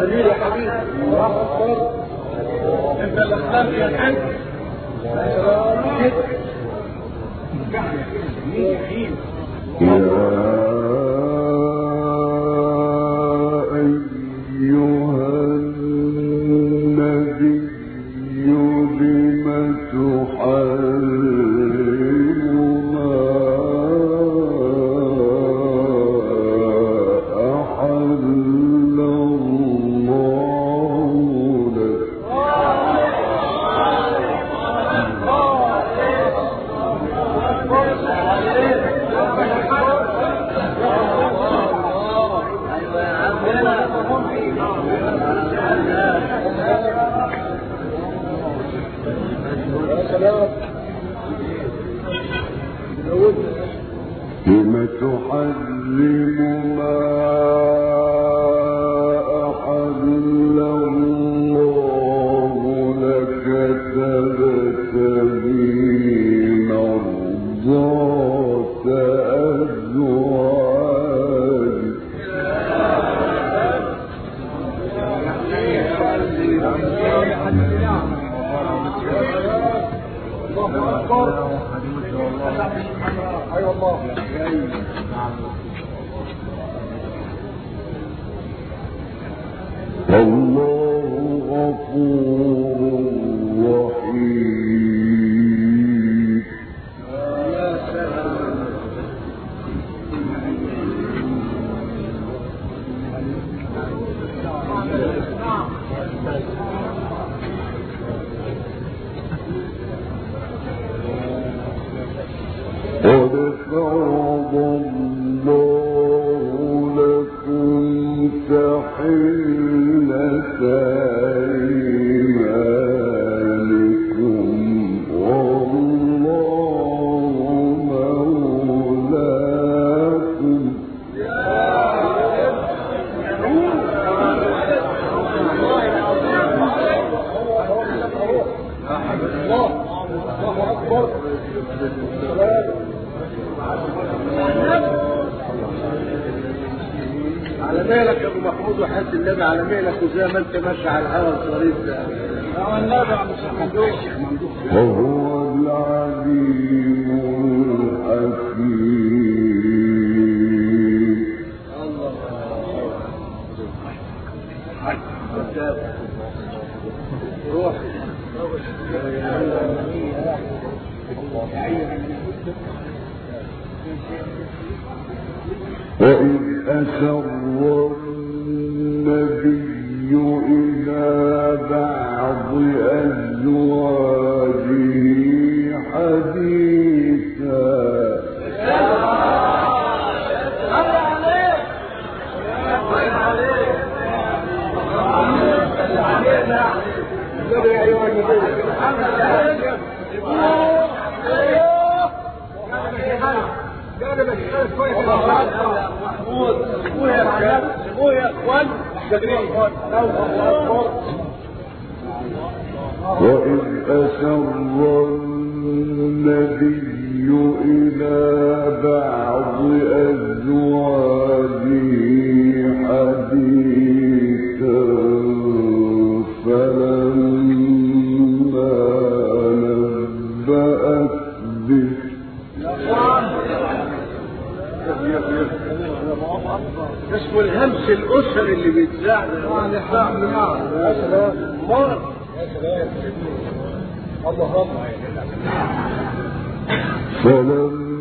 دليل يا حبيبي الله اكبر انت الله أكبر على مالك يا ابو محمود وحياه النبي على مالك وزي ما انت ماشي على الهوا الطريق ده هو النبي يا مصطفى ممدوح وهو العزيز وإذ أسروا وإذ أسر النبي إلى بعض أزواجه اسمه الهمس الاسري اللي بيتذاع ده. يا سلام مر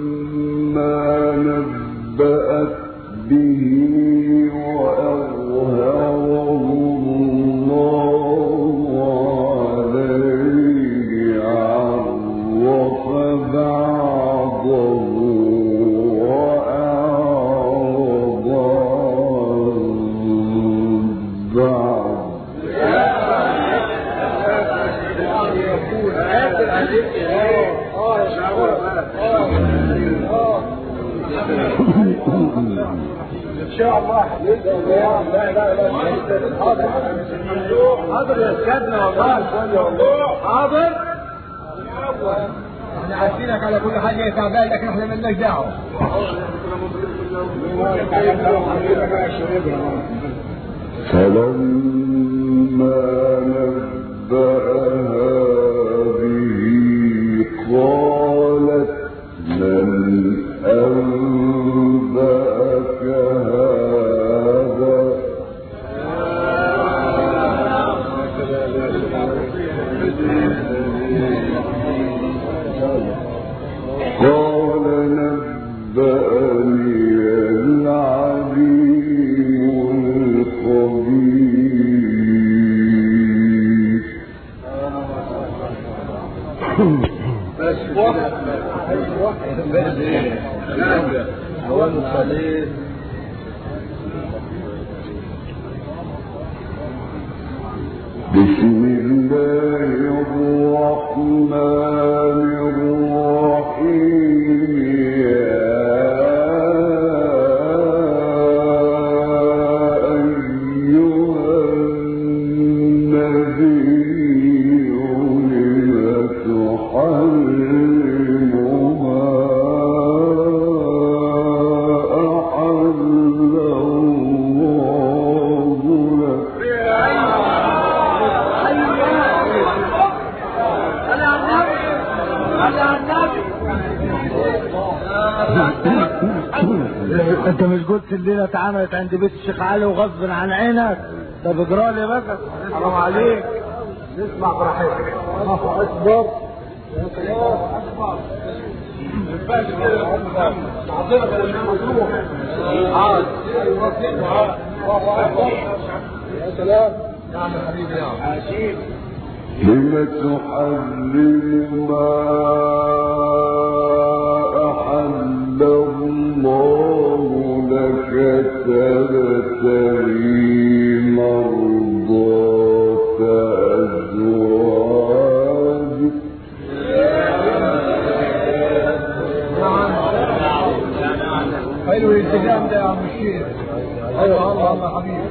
فلما نبأت به وأظهره الله إن حاضر يا على كل حاجة لكن إحنا نبأها به بسم الله الرحمن اتعملت عند بيت الشيخ علي وغصب عن عينك. طب اجرى لي بقى حرام عليك. نسمع براحتك. الله اكبر يا سلام نعم يا حبيبي نعم لم تحرم ما حلو الالتزام ده يا عم الشيخ. الله الله حبيبي.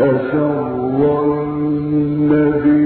أسر النبي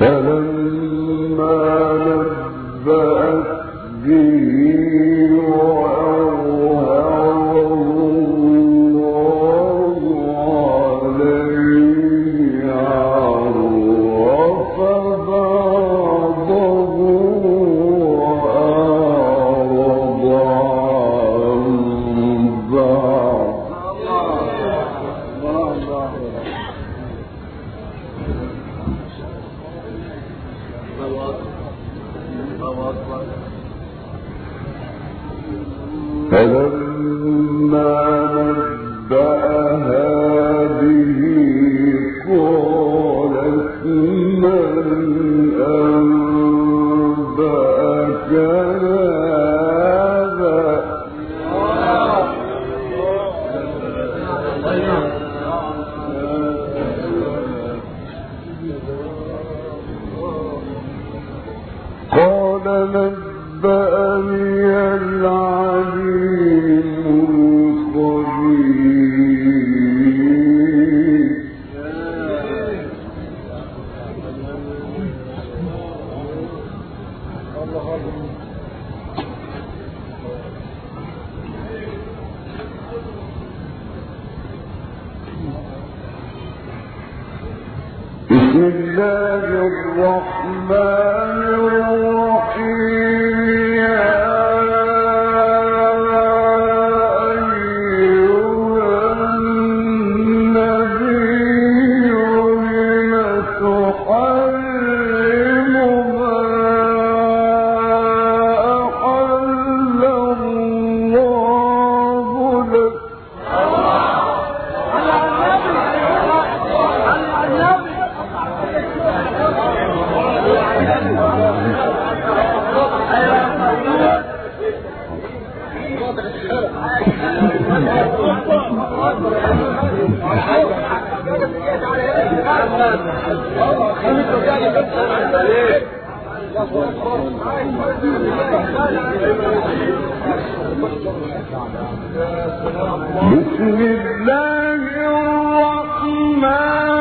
فلما اکبر العليم. بسم الله الرحمن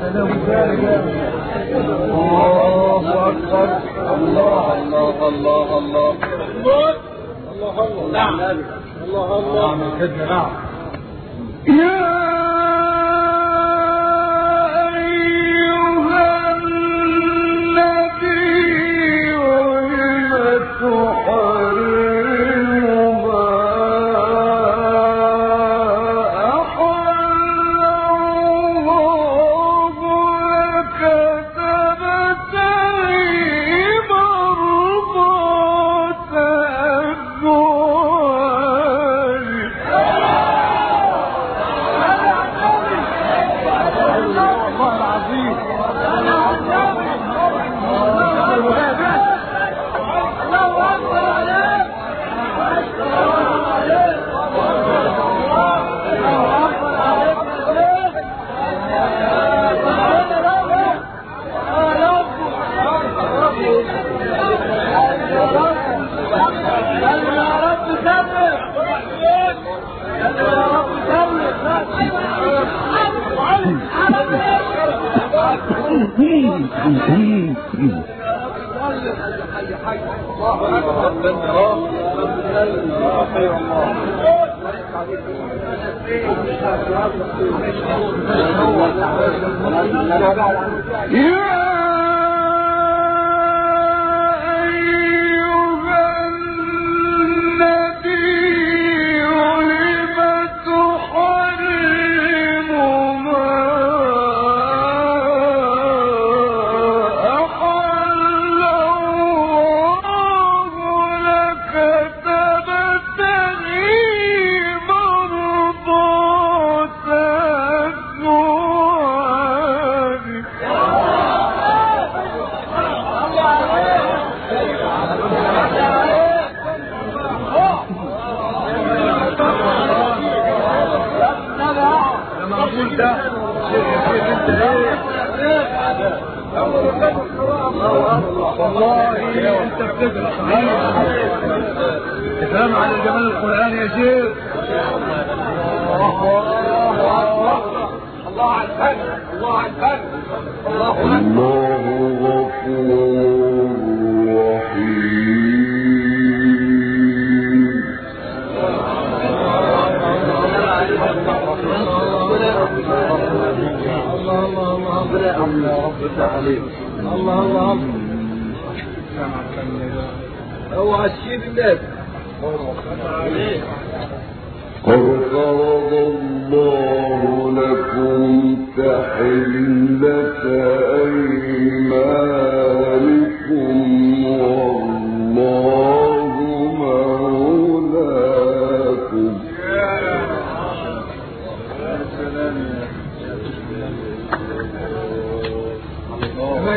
الله أكبر. الله الله الله الله. الله الله الله. نعم. الله الله. نعم. يا ده إيه والله انت صحيح تفهم على جمال القرآن يا شيخ. الله على الفن الله على الفن الله الله غفور الله. الله هو الشيء الناس قد فرض الله لكم تحلة أيمانكم